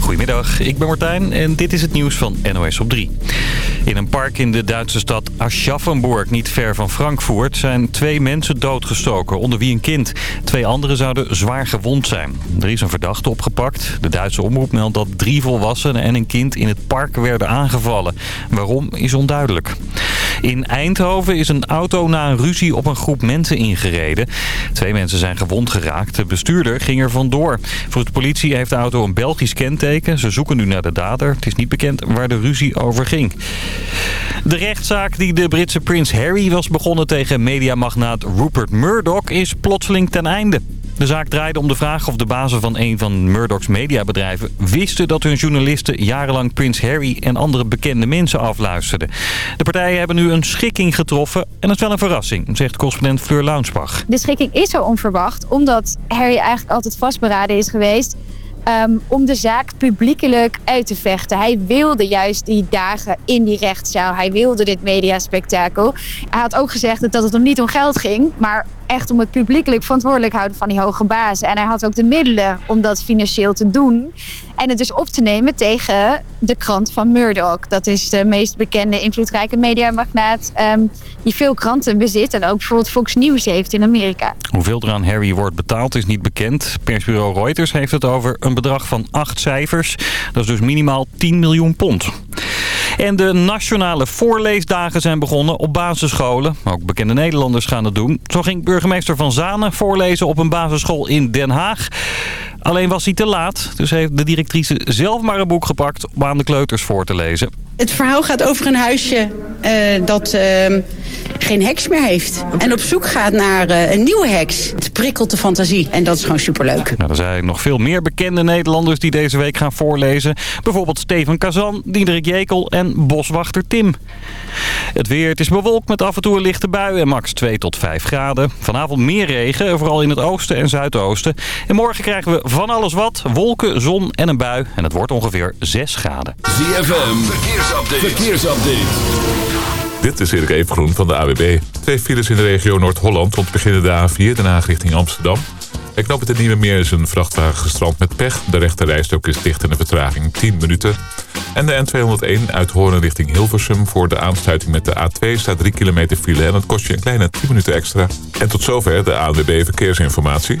Goedemiddag, ik ben Martijn en dit is het nieuws van NOS op 3. In een park in de Duitse stad Aschaffenburg, niet ver van Frankfurt... zijn twee mensen doodgestoken, onder wie een kind. Twee anderen zouden zwaar gewond zijn. Er is een verdachte opgepakt. De Duitse omroep meldt dat drie volwassenen en een kind in het park werden aangevallen. Waarom is onduidelijk. In Eindhoven is een auto na een ruzie op een groep mensen ingereden. Twee mensen zijn gewond geraakt. De bestuurder ging er vandoor. Volgens de politie heeft de auto een Belgisch kenteken. Ze zoeken nu naar de dader. Het is niet bekend waar de ruzie over ging. De rechtszaak die de Britse prins Harry was begonnen tegen mediamagnaat Rupert Murdoch is plotseling ten einde. De zaak draaide om de vraag of de bazen van een van Murdoch's mediabedrijven wisten dat hun journalisten jarenlang prins Harry en andere bekende mensen afluisterden. De partijen hebben nu een schikking getroffen en dat is wel een verrassing, zegt correspondent Fleur Launsbach. De schikking is zo onverwacht omdat Harry eigenlijk altijd vastberaden is geweest Ehm, om de zaak publiekelijk uit te vechten. Hij wilde juist die dagen in die rechtszaal. Hij wilde dit mediaspectakel. Hij had ook gezegd dat het hem niet om geld ging, maar echt om het publiekelijk verantwoordelijk houden van die hoge bazen. En hij had ook de middelen om dat financieel te doen. En het dus op te nemen tegen de krant van Murdoch. Dat is de meest bekende invloedrijke mediamagnaat um, die veel kranten bezit. En ook bijvoorbeeld Fox News heeft in Amerika. Hoeveel er aan Harry wordt betaald is niet bekend. Persbureau Reuters heeft het over een bedrag van acht cijfers. Dat is dus minimaal 10 miljoen pond. En de nationale voorleesdagen zijn begonnen op basisscholen. Ook bekende Nederlanders gaan het doen. Zo ging burgemeester Van Zanen voorlezen op een basisschool in Den Haag. Alleen was hij te laat, dus heeft de directrice zelf maar een boek gepakt om aan de kleuters voor te lezen. Het verhaal gaat over een huisje uh, dat uh, geen heks meer heeft. En op zoek gaat naar uh, een nieuwe heks. Het prikkelt de fantasie en dat is gewoon superleuk. Nou, er zijn nog veel meer bekende Nederlanders die deze week gaan voorlezen. Bijvoorbeeld Steven Kazan, Diederik Jekel en boswachter Tim. Het weer, het is bewolkt met af en toe een lichte bui en max 2 tot 5 graden. Vanavond meer regen, vooral in het oosten en zuidoosten. En morgen krijgen we van alles wat, wolken, zon en een bui. En het wordt ongeveer 6 graden. ZFM, verkeersupdate. verkeersupdate. Dit is Erik Evengroen van de AWB. Twee files in de regio Noord-Holland rond beginnen de A4, daarna richting Amsterdam. Bij knop het Nieuwe Meer is een vrachtwagen gestrand met pech. De rechterrijstok is dicht en de vertraging 10 minuten. En de N201 uit Hoorn richting Hilversum voor de aansluiting met de A2 staat 3 kilometer file en dat kost je een kleine 10 minuten extra. En tot zover de ANWB Verkeersinformatie.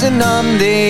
dancing on the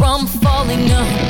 from falling apart?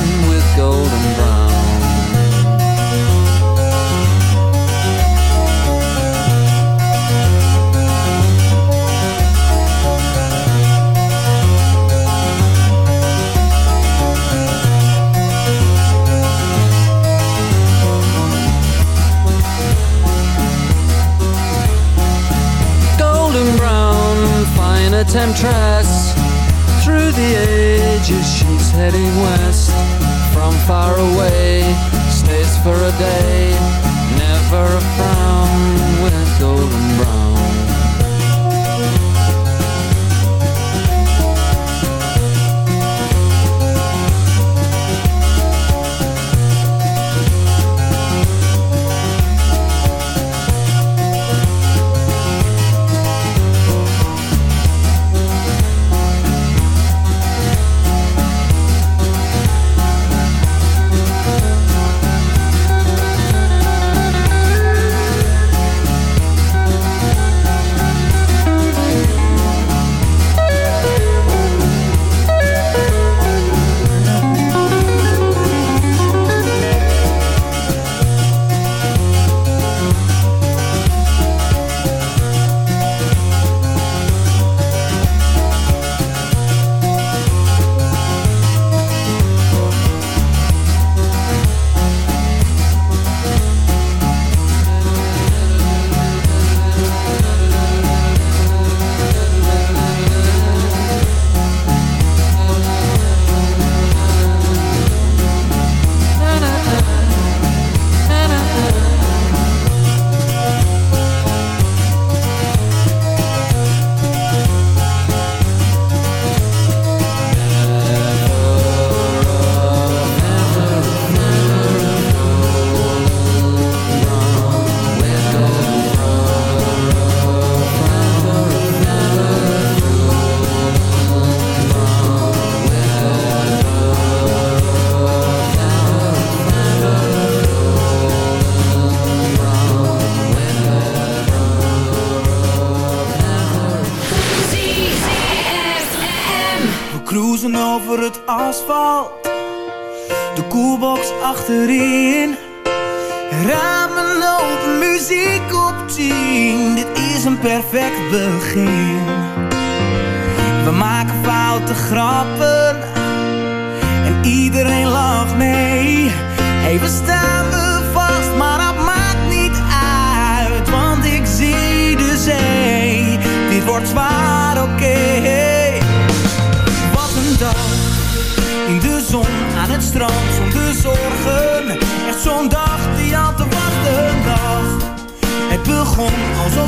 golden brown. golden brown, fine a temptress. Through the ages, she's heading west. From far away, stays for a day. Never a frown with golden brown.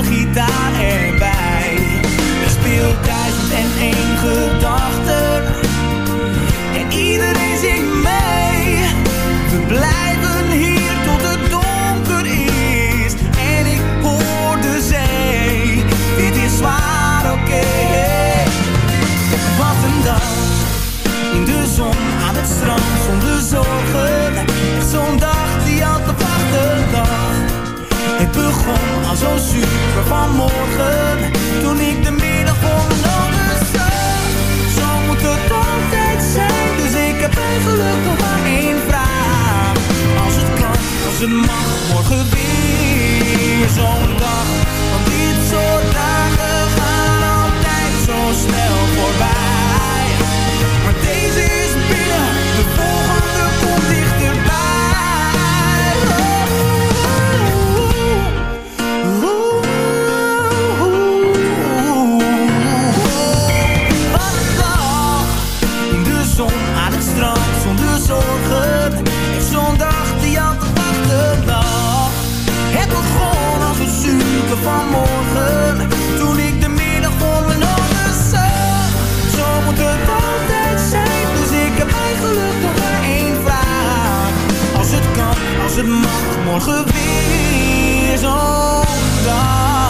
mijn gitaar erbij. Er speelt duizend en één gedachten en iedereen zingt mee. We blijven hier tot het donker is en ik hoor de zee. Dit is zwaar, oké. Wat een dag in de zon aan het strand zonder zorgen. Zo'n dag die al te wachten dag. Het begon al zo super vanmorgen toen ik de middag ogen zag. Zo moet het altijd zijn, dus ik heb eigenlijk nog maar één vraag. Als het kan, als het mag, morgen weer zo'n dag. Want dit soort dagen gaan altijd zo snel voorbij. Maar deze is zon aan het strand zonder zorgen. En zo'n dag die aan te wachten lag. Het begon als een zuur van morgen. Toen ik de middag voor mijn ogen zag. Zo moet het altijd zijn. Dus ik heb eigenlijk nog maar één vraag. Als het kan, als het mag, morgen weer zo'n dag.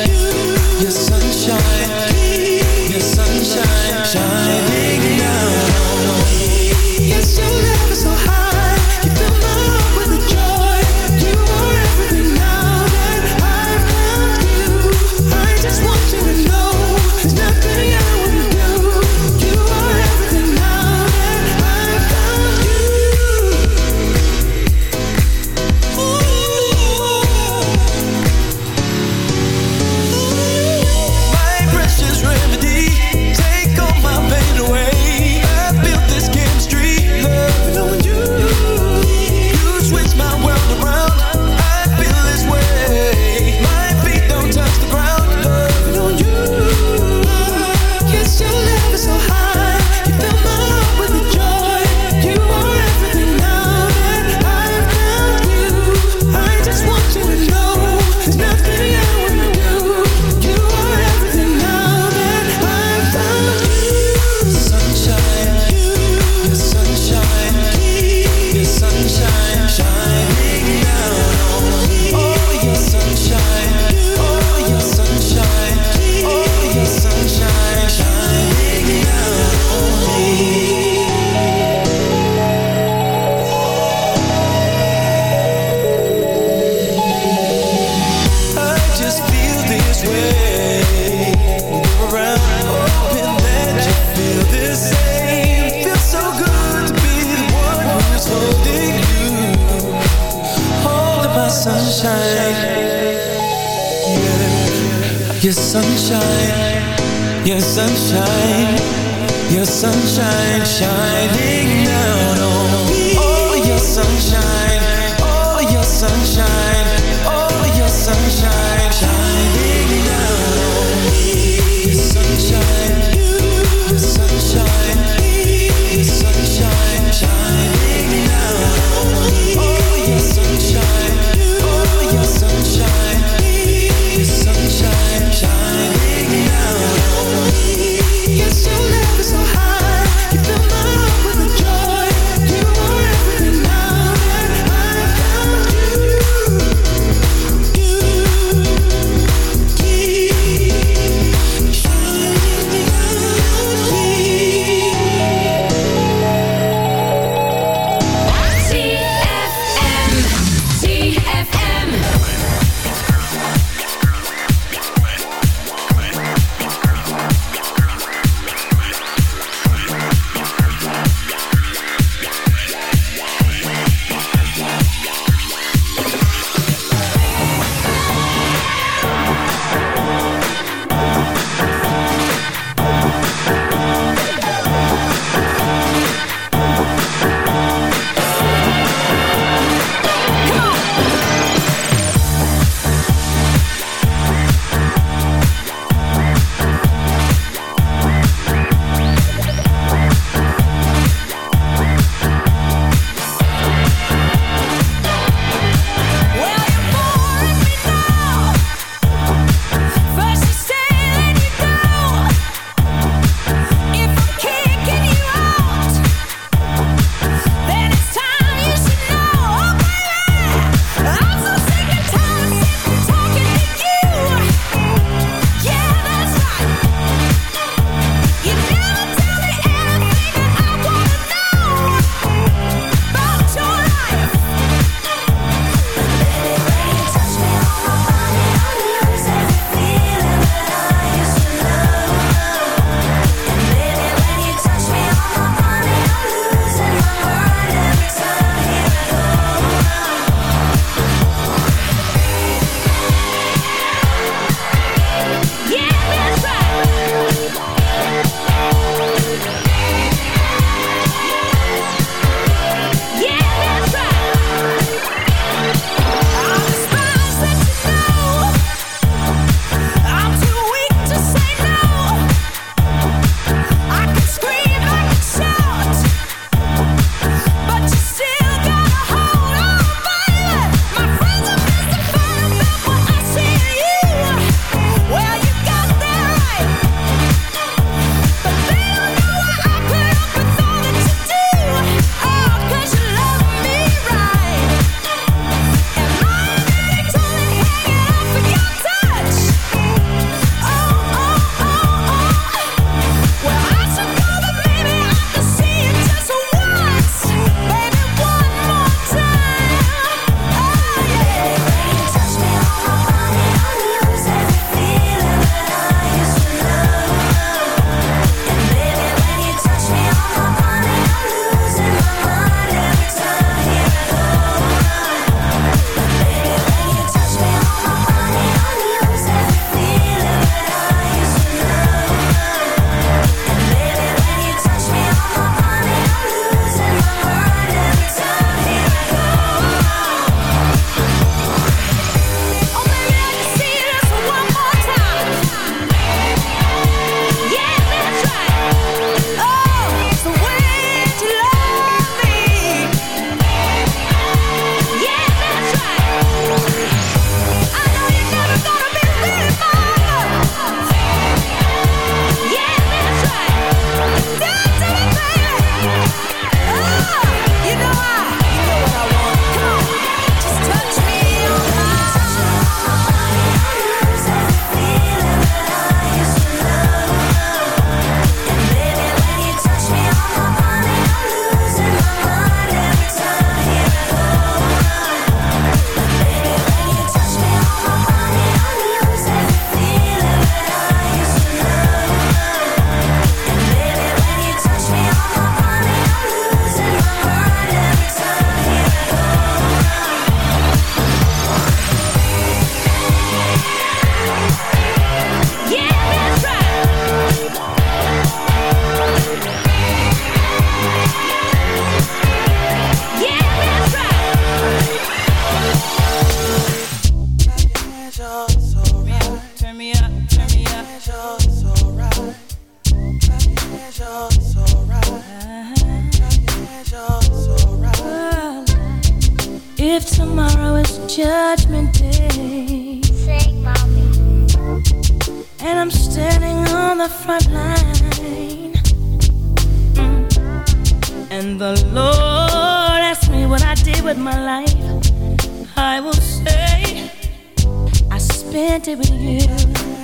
Spent with you.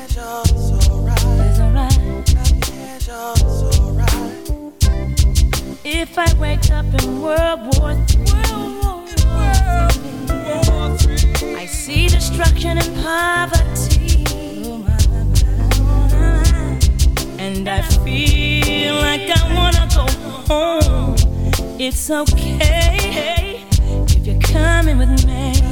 It's alright. If I wake up in World War III, I see destruction and poverty. And I feel like I wanna go home. It's okay if you're coming with me.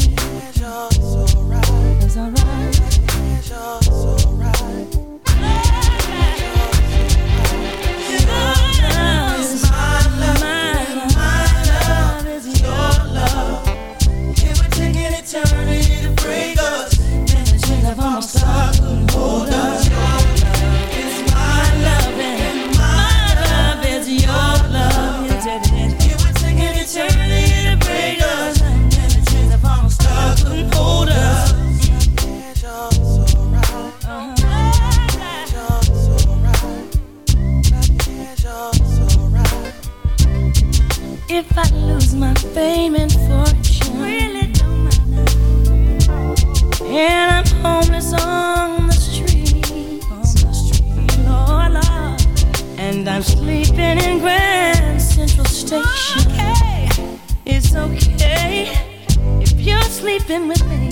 If I lose my fame and fortune, really don't matter. And I'm homeless on the street, on the street, Lord, Lord. And I'm sleeping in Grand Central Station. Okay. It's okay if you're sleeping with me.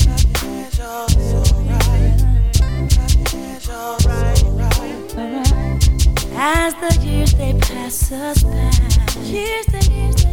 As the years they pass us by, years the years the years,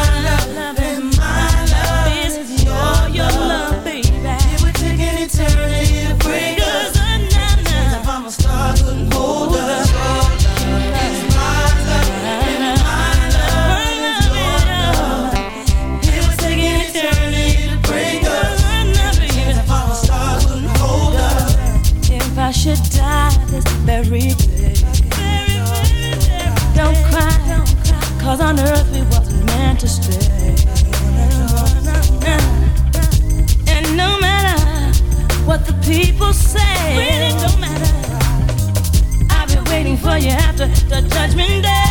you have to, to me there.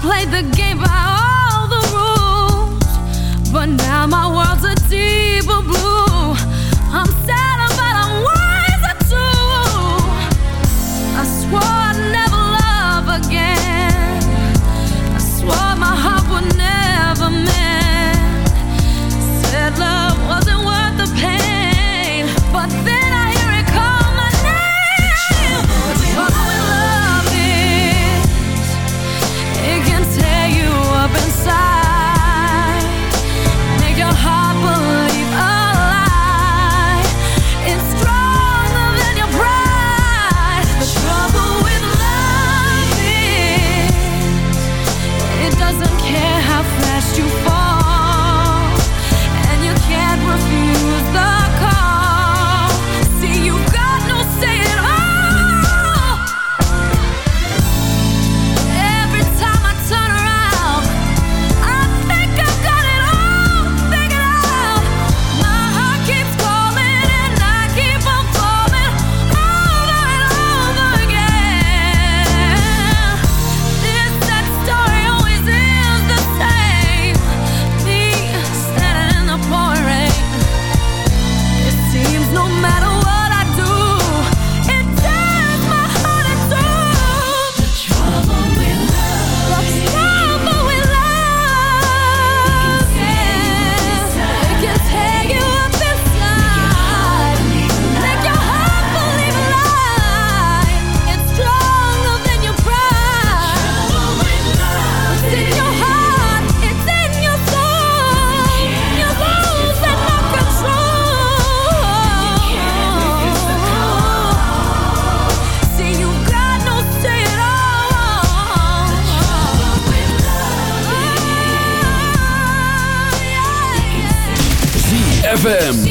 played the game by ZFM.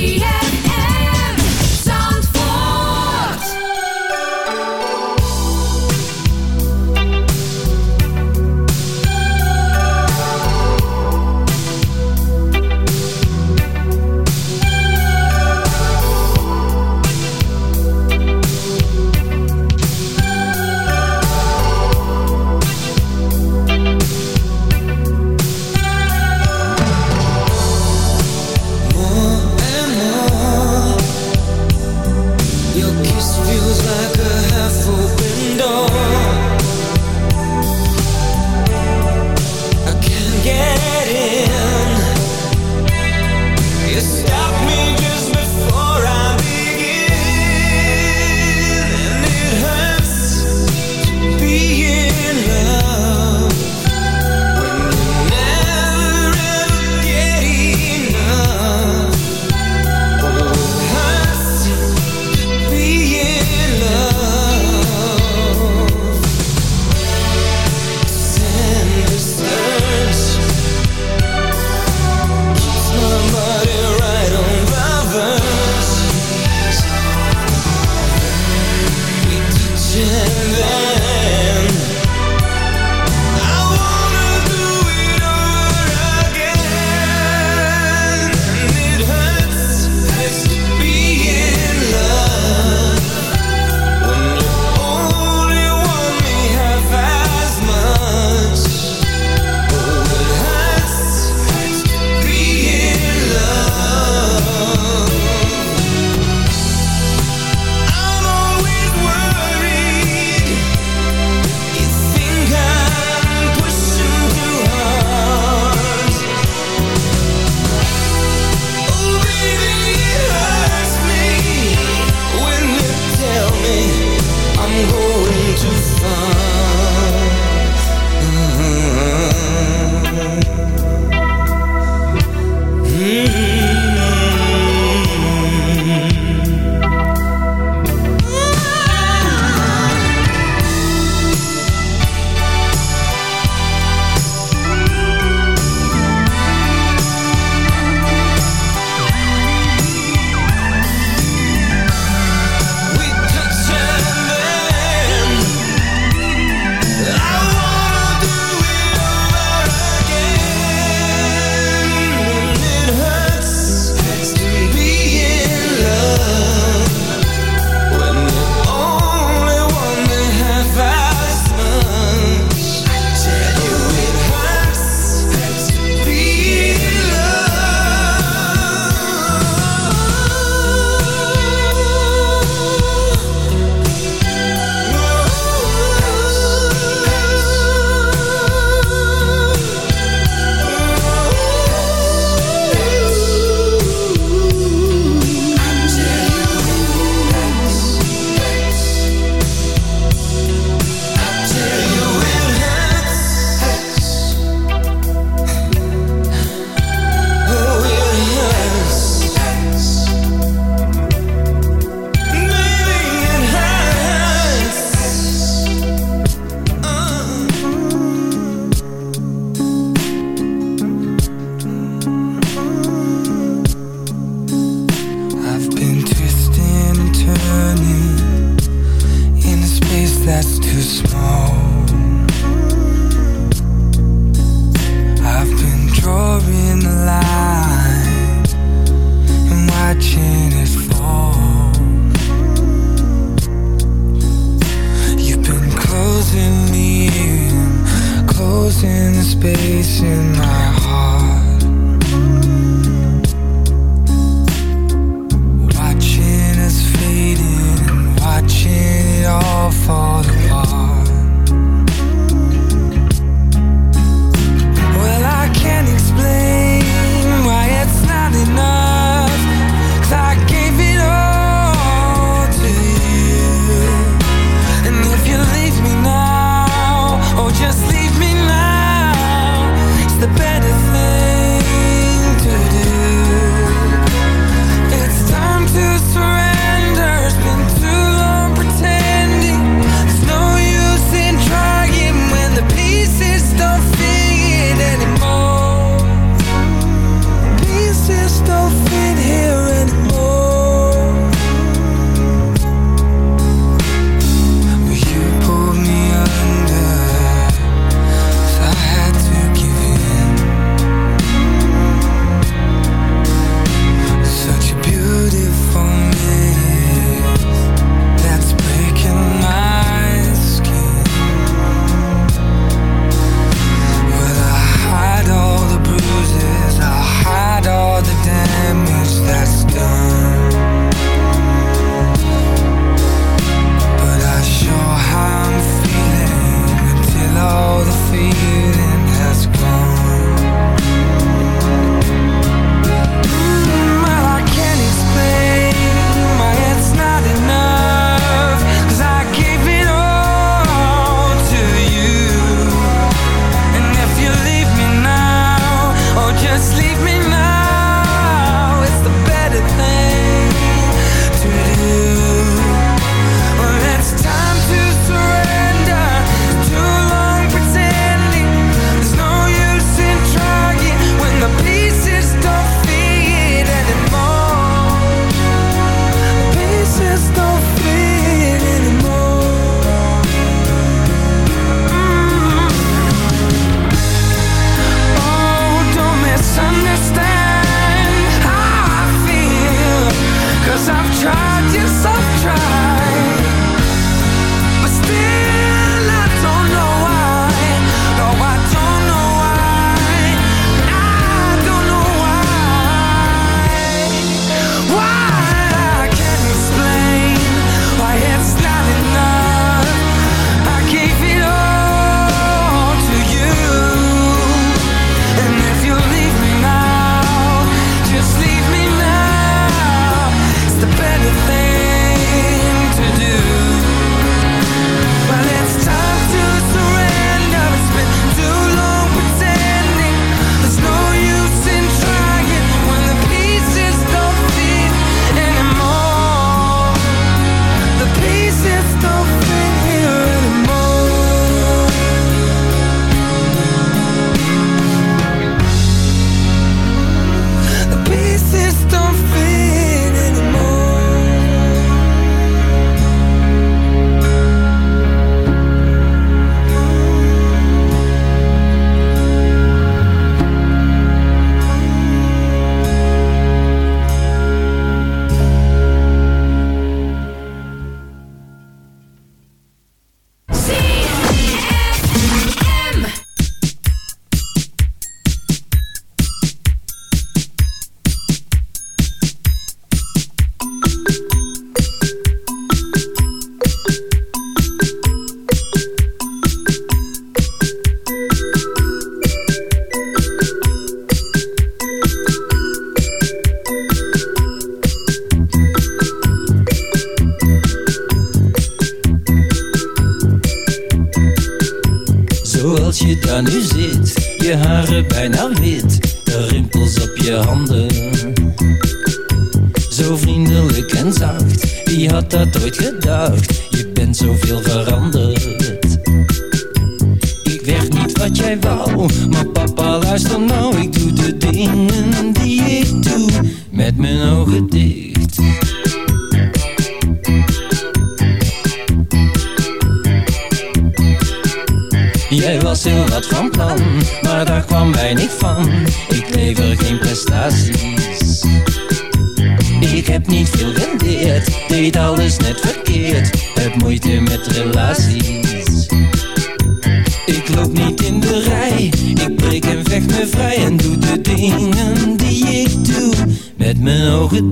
Mijn ogen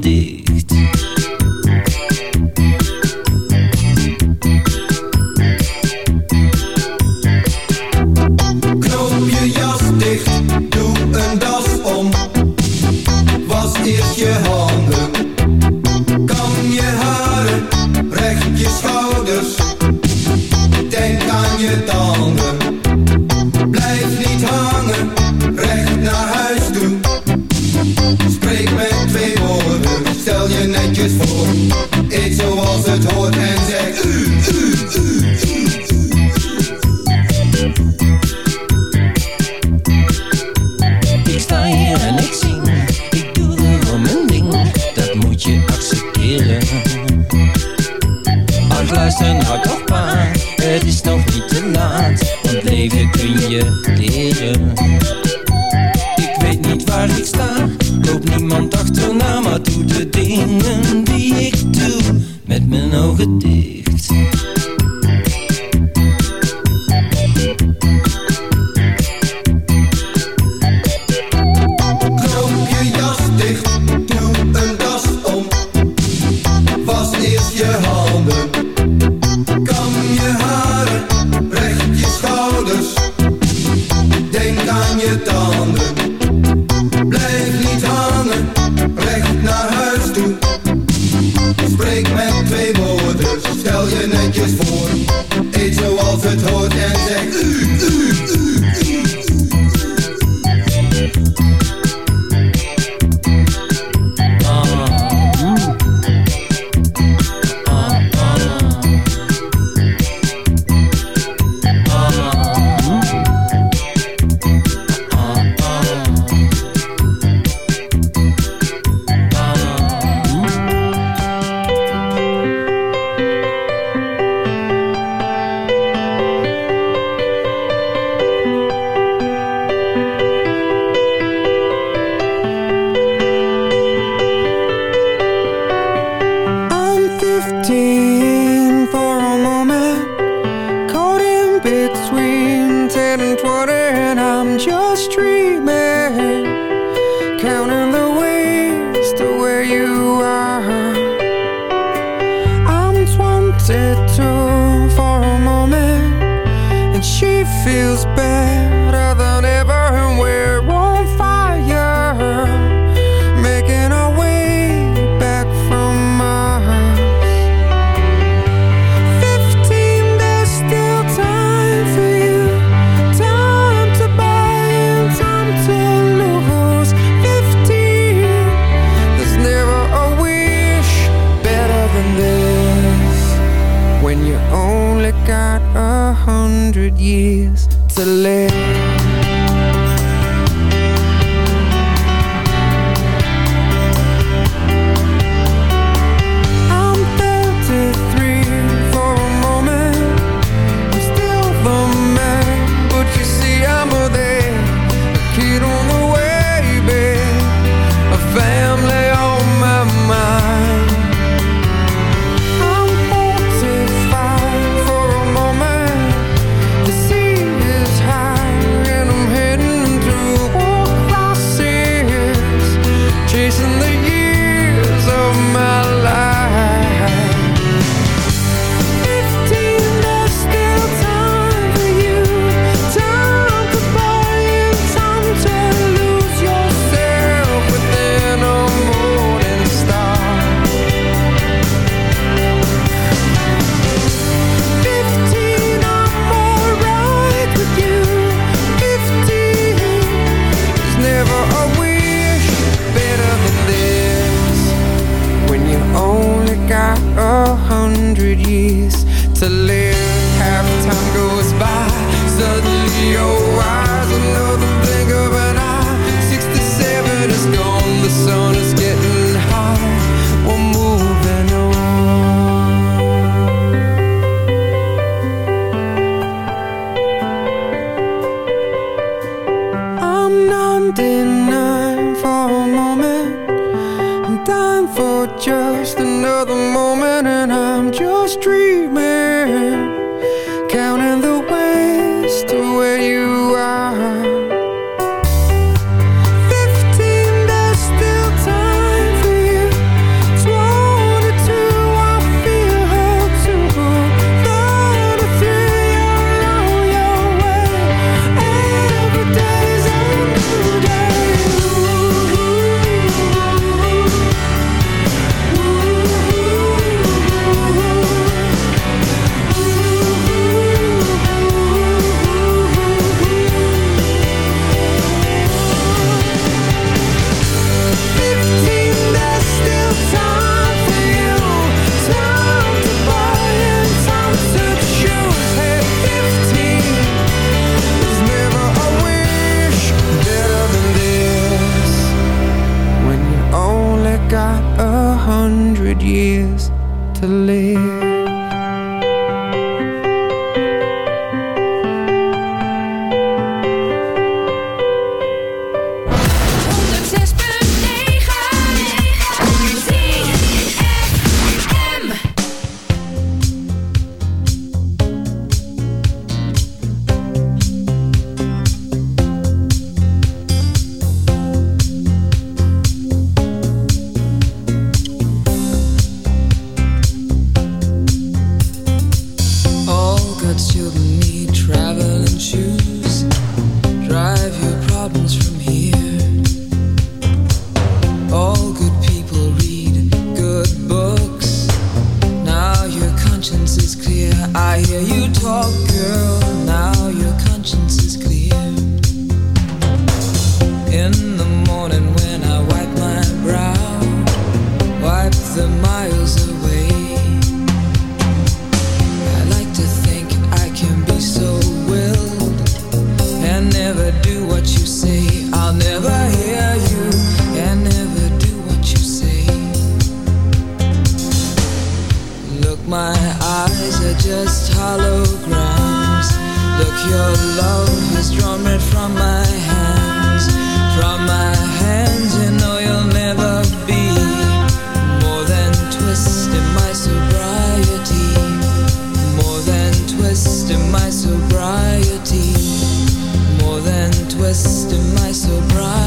question my surprise.